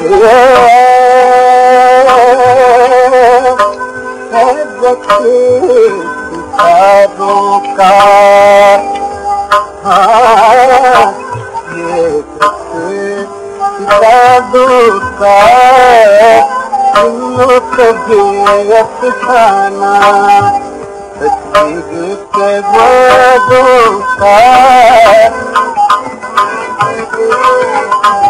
ा हा जेके प्र दुका जेका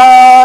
Oh,